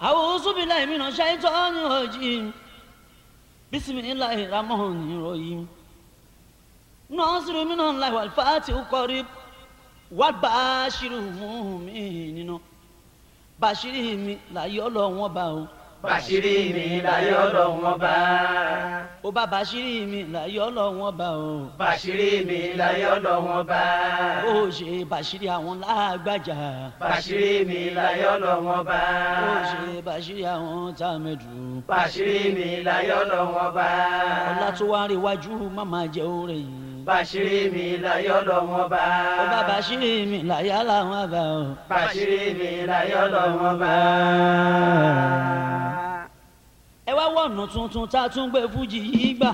A'udhu billahi minash shaitani rajim bisimilahi rahmani rahim nasiru minallahi wal fatihu qarib wal bashiru mu'minina bashiri mi láyé ọlọ́wọ́n bá bàṣírí mi láyé ọlọ́run ọba. ó bá bàṣírí mi láyé ọlọ́run ọba o. bàṣírí mi láyé ọlọ́run ọba. ó ṣe bàṣírí àwọn lágbàjà. bàṣírí mi láyé ọlọ́run ọba. ó ṣe bàṣírí àwọn tàmẹ̀dù. bàṣírí mi láyé ọlọ́run ọba. ọlá tó wá rí iwájú má máa jẹ oore yìí bàṣírí mi láyọ̀ lọ́wọ́ bá. ó bá bàṣírí mi láyọ̀ làwọn bá o. bàṣírí mi láyọ̀ lọ́wọ́ bá. ẹ wá wọ̀nà tuntun tá a tún gbé fújì yìí gbà.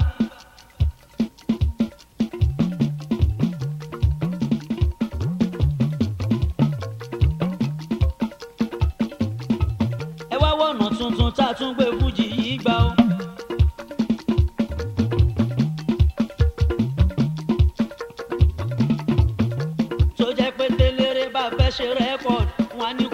special record. One you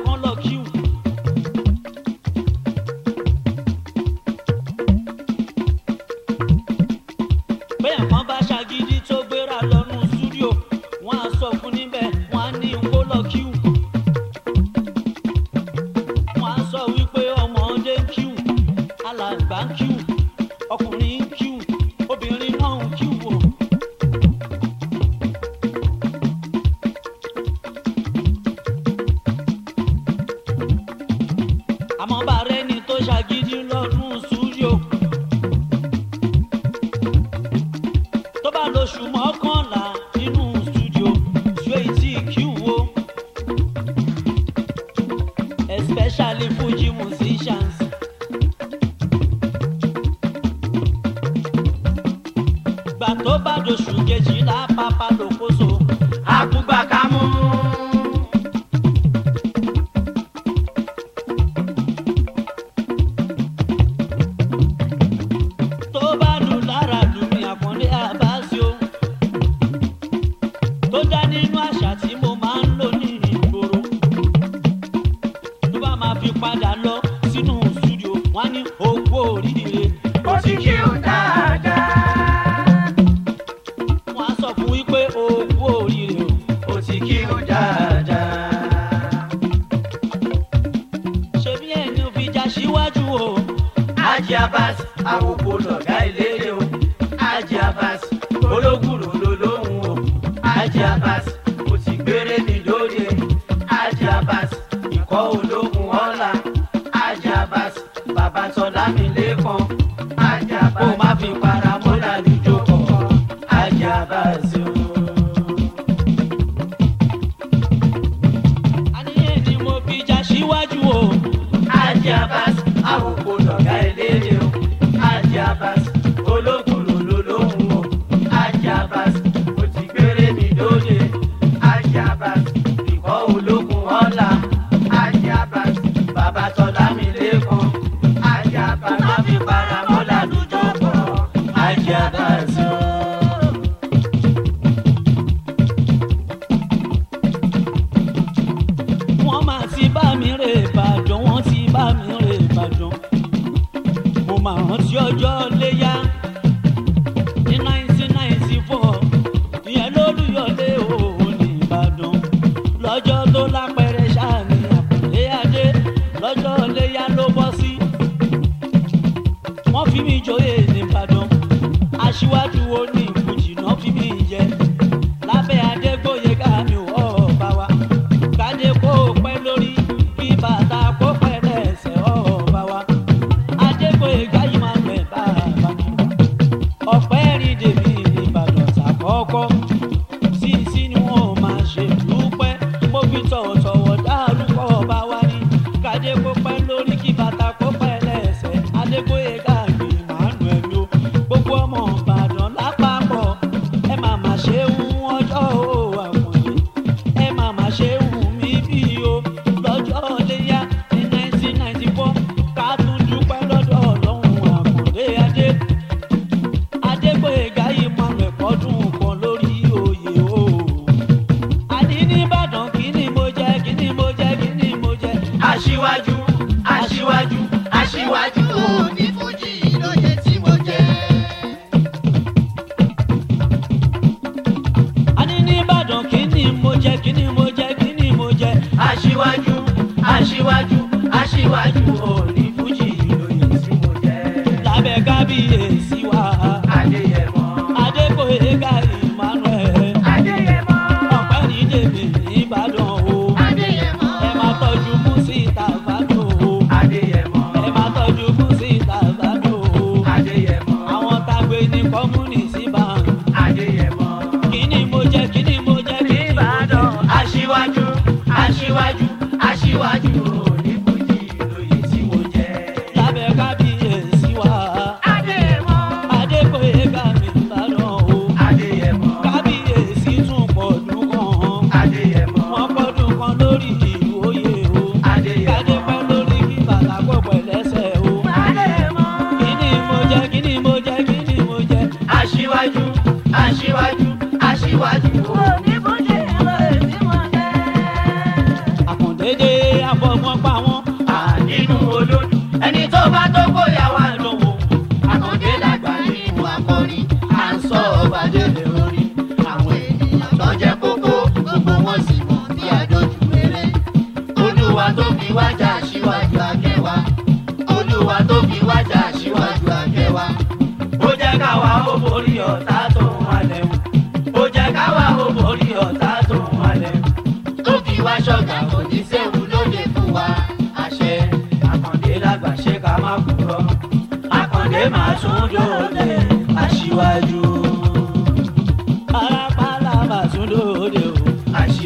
Jagger.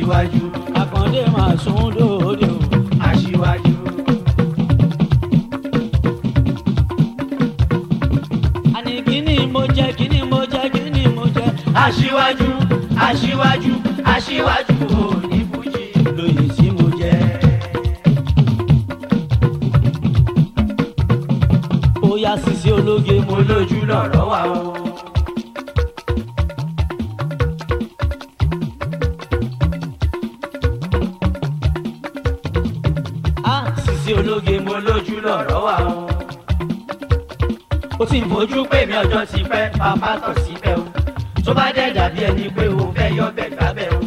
aṣíwájú àkàndé máa sún dòde o aṣíwájú. àní kíni mo jẹ kíni mo jẹ kíni mo jẹ aṣíwájú aṣíwájú aṣíwájú òní fújì lóyè sí mo jẹ. ó yá sisi ológe mo lójú lọ̀rọ̀ wa o. ní ọjọ́ ti pẹ́ bàbá kàn síbẹ̀ o tó bá dẹ̀ dàbí ẹni pé o fẹ́ yọ bẹ̀gbà bẹ̀ o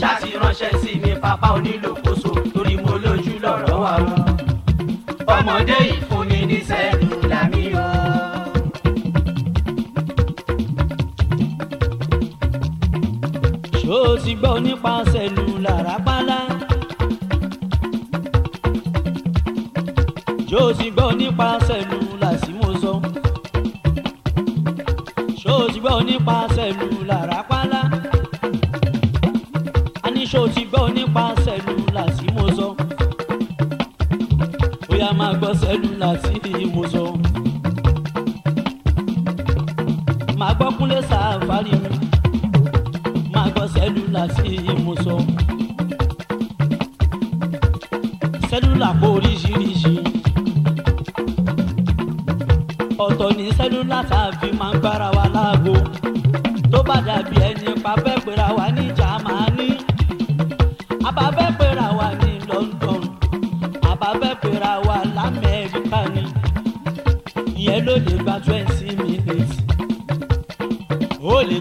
ṣáàtì ránṣẹ́ sí mi bàbá onílòkóso torí mo lójú lọ́rọ̀ wa o ọmọdé ìfọ. parí máa gbọ́ sẹ́lúlà tí mo sọ. sẹ́lúlà kó oríṣiríṣi ọ̀tọ̀ ní sẹ́lúlà tá a tó bá dàbí ẹni pa fẹ́ pera wa.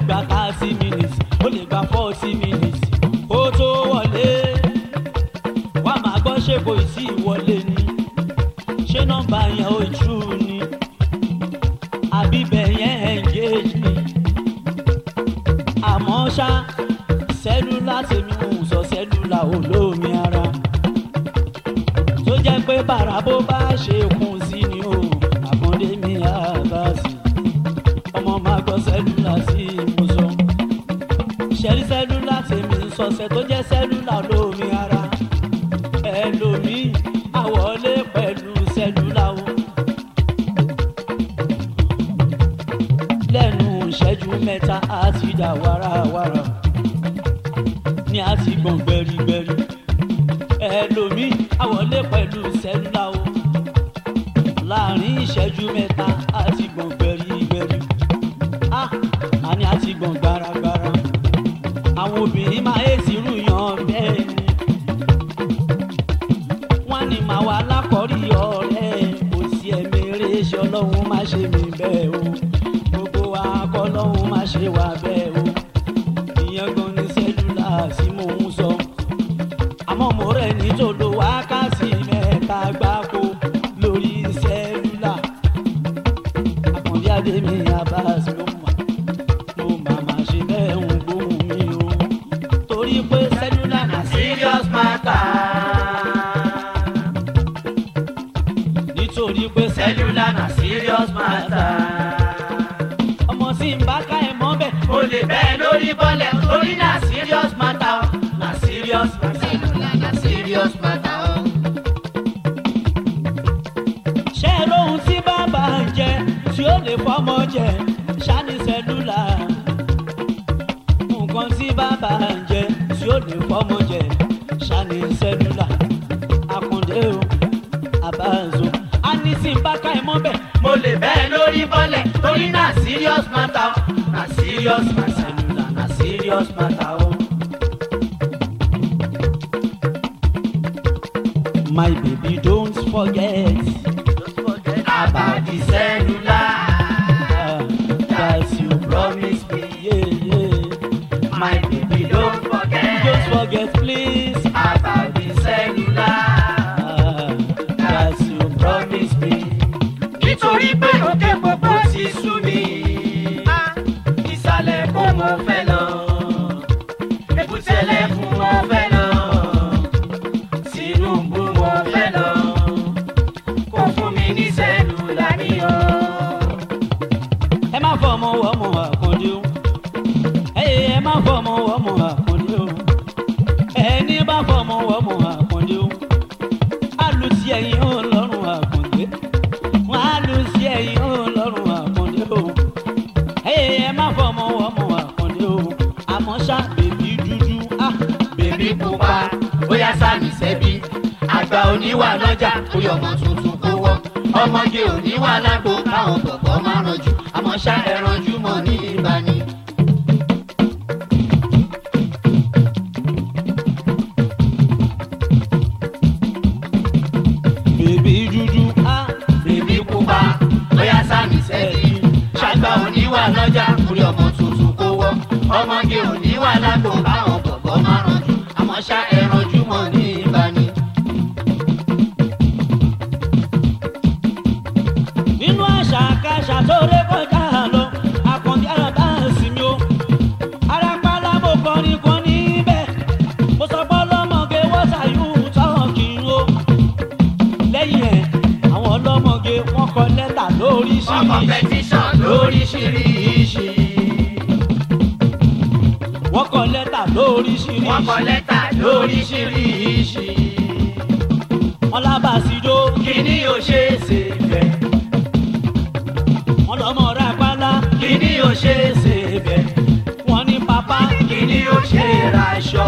gba thirty minutes ó lè gba forty minutes ó tó wọlé wàá máa gbọ́ ṣèbò ìtì ìwọlé ni ṣé nọ́mbà yẹn mẹ́ta á ti dà wàràwàrà ni á ti gbọ̀n gbẹ̀rìgbẹ̀rì ẹlòmíì àwọlé pẹ̀lú sẹ́lúlà o láàrin ìṣẹ́jú mẹ́ta á ti gbọ̀n gbẹ̀rìgbẹ̀rì á àní á ti gbọ̀n gbaragbara àwọn obìnrin máa ń ti rú yan bẹ́ẹ̀ ni wọ́n ní màá wà lákọ̀ọ́rí ọ̀rẹ́ kò sí ẹ̀mí eré ṣe má ṣe mí bẹ́ẹ̀ o. Eu abel. lè fọmọ jẹ ṣáni sẹdúlà nǹkan tí bàbá ń jẹ tí ó lè fọmọ jẹ ṣáni sẹdúlà àkàndé o àbáàzọ a ní sí bákà ẹ mọ bẹ. mo lè bẹ́ẹ̀ lórí bọ́lẹ̀ torí náà serious matter na serious matter na serious matter o. My baby don't forget, don't forget about the cellular. my people don't forget. Just forget, please. About the cellular. Ah, that you promised me. Nítorí pé òkè pọ̀pọ̀ ti sú mi. pupa bóyá sáàmì sẹ́bí àgbà oníwà lọ́jà bóyá ọmọ tuntun kó wọ́ ọmọge oníwà lágbo káwọn bọ̀bọ̀ máa ranjú àmọ́ ṣá ẹranjú mọ́ nílé. lẹ́tà lóríṣiríṣi. wọ́n kọ lẹ́tà lóríṣiríṣi. wọ́n lábàásídó. kíní ò ṣe é ṣe bẹ́ẹ̀. wọ́n lọ́mọ rà pálá. kíní ò ṣe é ṣe bẹ́ẹ̀. wọ́n ní pápá. kíní ò ṣe é ra aṣọ.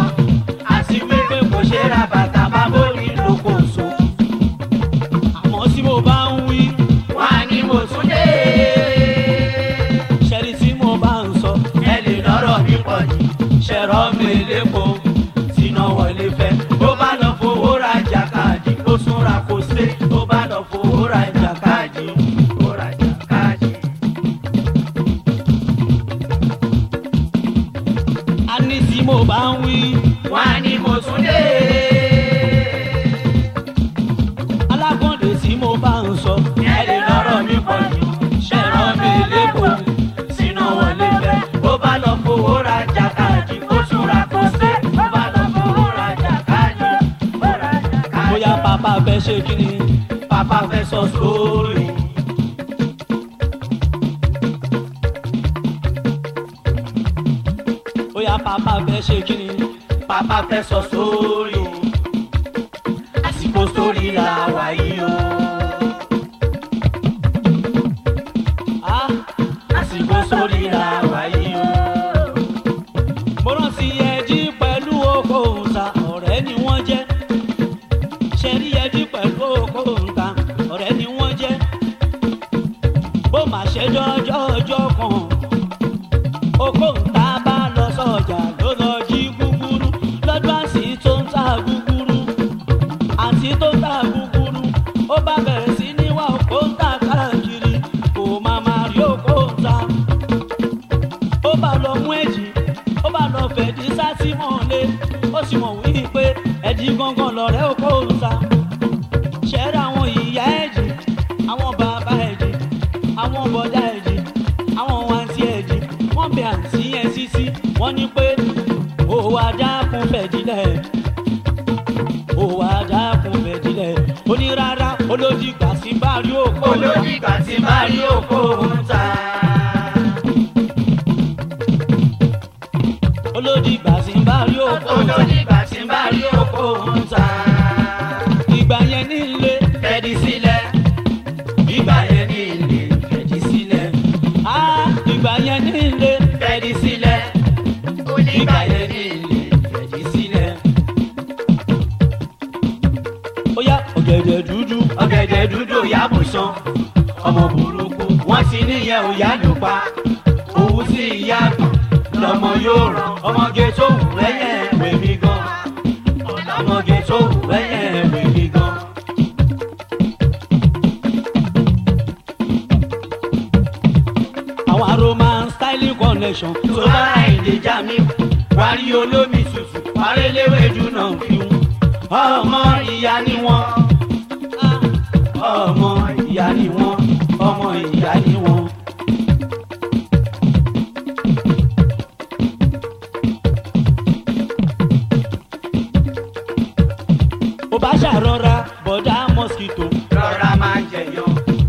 fẹ́ ṣe kí ni papa fẹ́ sọ sórí. bóyá papa fẹ́ ṣe kí ni papa fẹ́ sọ sórí. àsìkò sórí la wà yìí 八。títò. rọra máa jẹyàn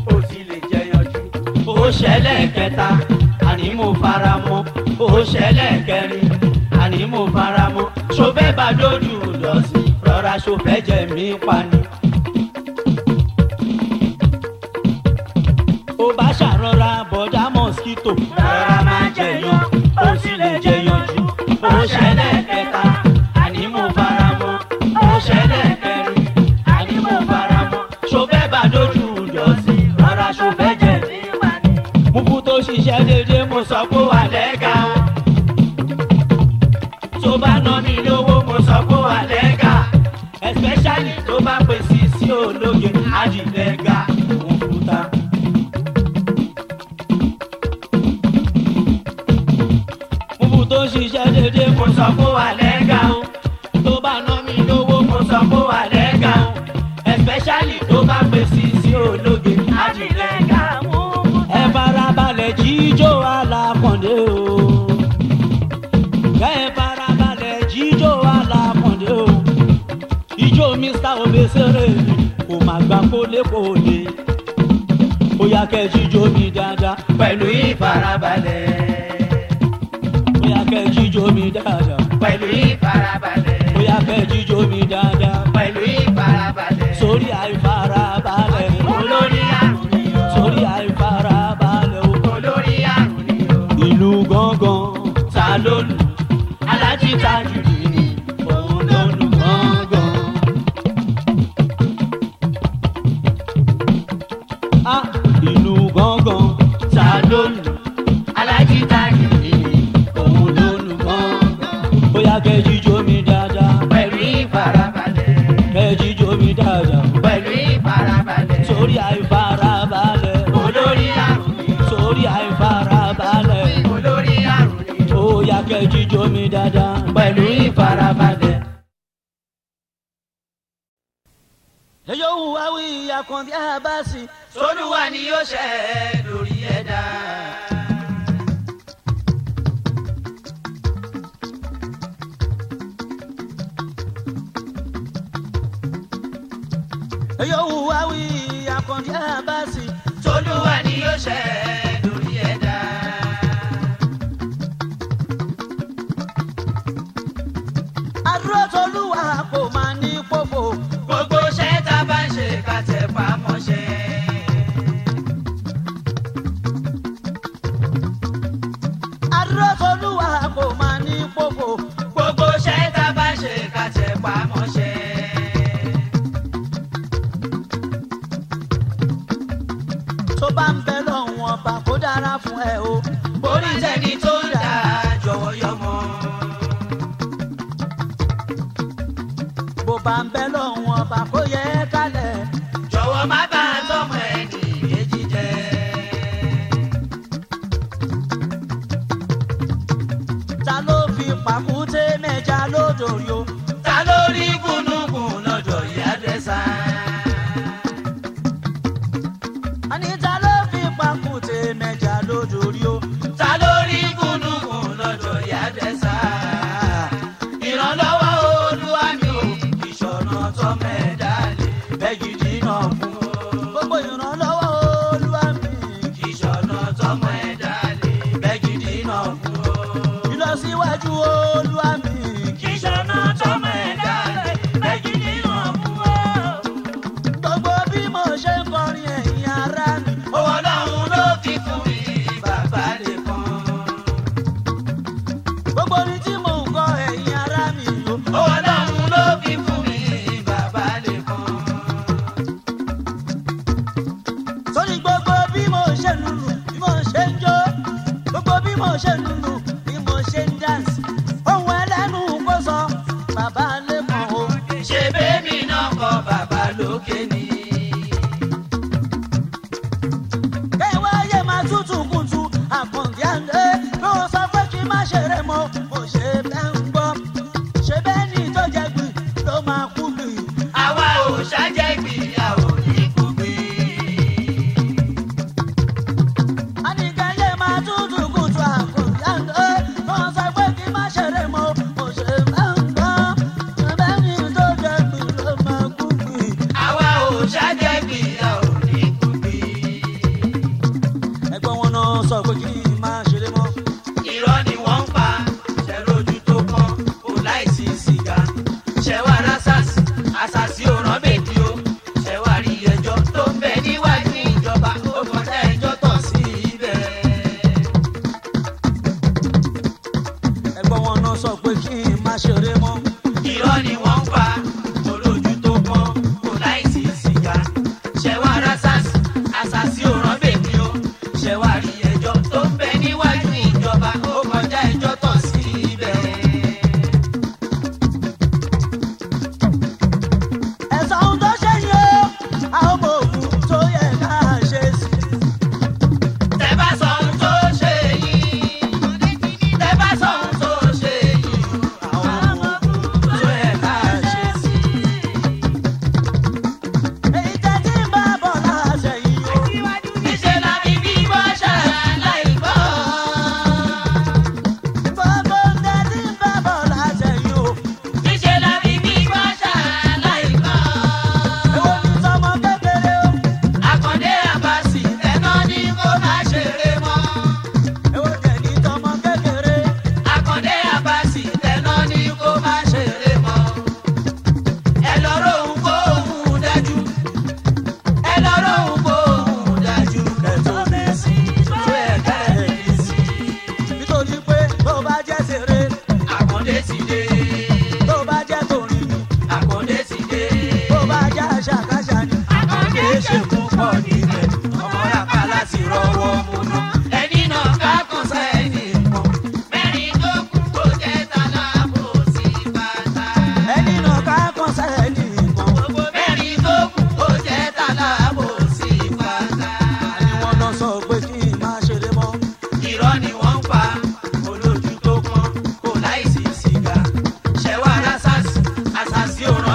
ó sì lè jẹyàn jù. ó ṣẹlẹ̀ kẹta àní mo fara mọ́ ó ṣẹlẹ̀ kẹrin àní mo fara mọ́ ṣọfẹ́ bá dójú lọ sí rọra ṣọfẹ́ jẹ mí pani. ó bá ṣàrọra bọ́dá mọ́síkítò. rọra máa jẹyàn. mo sọ pé wà lẹ́ka. tó bá ná mi lówó mo sọ pé wà lẹ́ka. especially tó bá pè sí sí ológe àjìlẹ́gà òkúta. mo tó ṣiṣẹ́ dédé mo sọ pé wà lẹ́ka. tó bá ná mi lówó mo especially tó bá pè sí sí ológe àjìlẹ́gà òkúta àkàndé o. Kẹ́ farabalẹ̀ jíjó alákàndé o. Ijó Mr. Obesere kò má gbà kólékòlé. Bóyá kẹ́ jíjó mi dáadáa. Pẹ̀lú ìfarabalẹ̀. Bóyá kẹ́ jíjó mi dáadáa. Pẹ̀lú ìfarabalẹ̀. Bóyá kẹ́ jíjó mi dáadáa. Pẹ̀lú ìfarabalẹ̀. Sórí nífẹ̀ẹ́ jíjó mi dáadáa pẹ̀lú ìfarabalẹ̀. èyí òun wá wí àkàndí àbáṣì sólúwa ni yóò ṣe é lórí ẹ̀dá. èyí òun wá wí àkàndí àbáṣì sólúwa ni yóò ṣe é.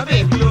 Ave Gloria.